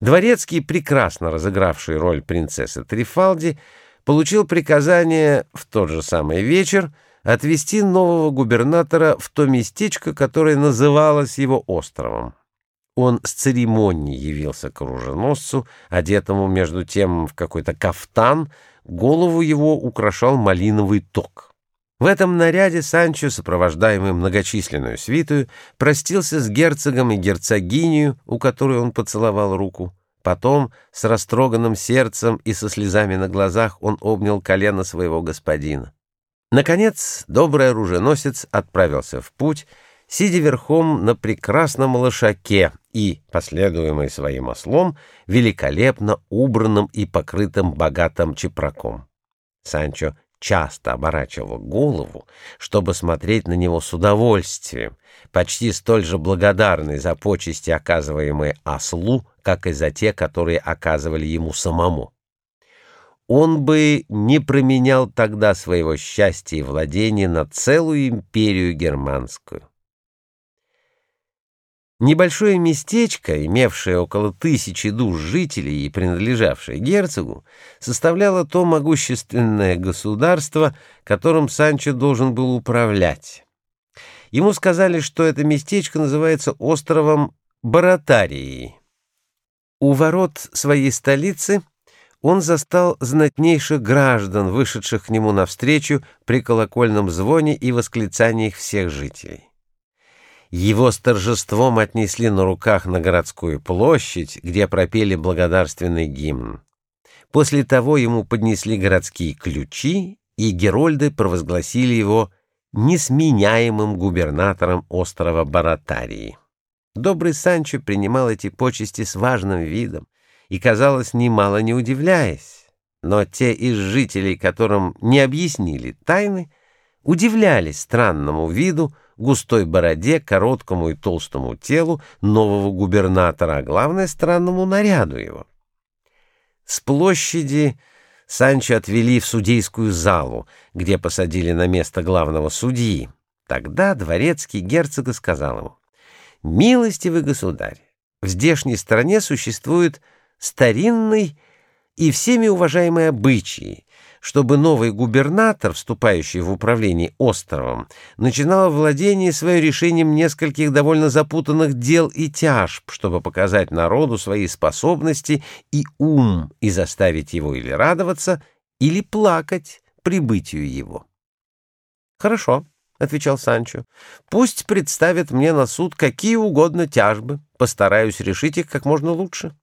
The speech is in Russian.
Дворецкий, прекрасно разыгравший роль принцессы Трифалди, получил приказание в тот же самый вечер отвезти нового губернатора в то местечко, которое называлось его островом. Он с церемонией явился к оруженосцу, одетому между тем в какой-то кафтан, голову его украшал малиновый ток. В этом наряде Санчо, сопровождаемый многочисленную свитую, простился с герцогом и герцогинью, у которой он поцеловал руку. Потом, с растроганным сердцем и со слезами на глазах, он обнял колено своего господина. Наконец, добрый оруженосец отправился в путь, сидя верхом на прекрасном лошаке и, последуемый своим ослом, великолепно убранным и покрытым богатым чепраком. Санчо часто оборачивал голову, чтобы смотреть на него с удовольствием, почти столь же благодарный за почести, оказываемые ослу, как и за те, которые оказывали ему самому. Он бы не променял тогда своего счастья и владения на целую империю германскую. Небольшое местечко, имевшее около тысячи душ жителей и принадлежавшее герцогу, составляло то могущественное государство, которым Санчо должен был управлять. Ему сказали, что это местечко называется островом Баратарии. У ворот своей столицы он застал знатнейших граждан, вышедших к нему навстречу при колокольном звоне и восклицаниях всех жителей. Его с торжеством отнесли на руках на городскую площадь, где пропели благодарственный гимн. После того ему поднесли городские ключи, и герольды провозгласили его несменяемым губернатором острова Баратарии. Добрый Санчо принимал эти почести с важным видом и, казалось, немало не удивляясь. Но те из жителей, которым не объяснили тайны, удивлялись странному виду, густой бороде, короткому и толстому телу нового губернатора, а главное, странному наряду его. С площади Санчо отвели в судейскую залу, где посадили на место главного судьи. Тогда дворецкий герцога сказал ему, «Милостивый государь, в здешней стране существует старинный и всеми уважаемый обычай, чтобы новый губернатор, вступающий в управление островом, начинал владение свое решением нескольких довольно запутанных дел и тяжб, чтобы показать народу свои способности и ум и заставить его или радоваться, или плакать прибытию его. «Хорошо», — отвечал Санчо, — «пусть представят мне на суд какие угодно тяжбы, постараюсь решить их как можно лучше».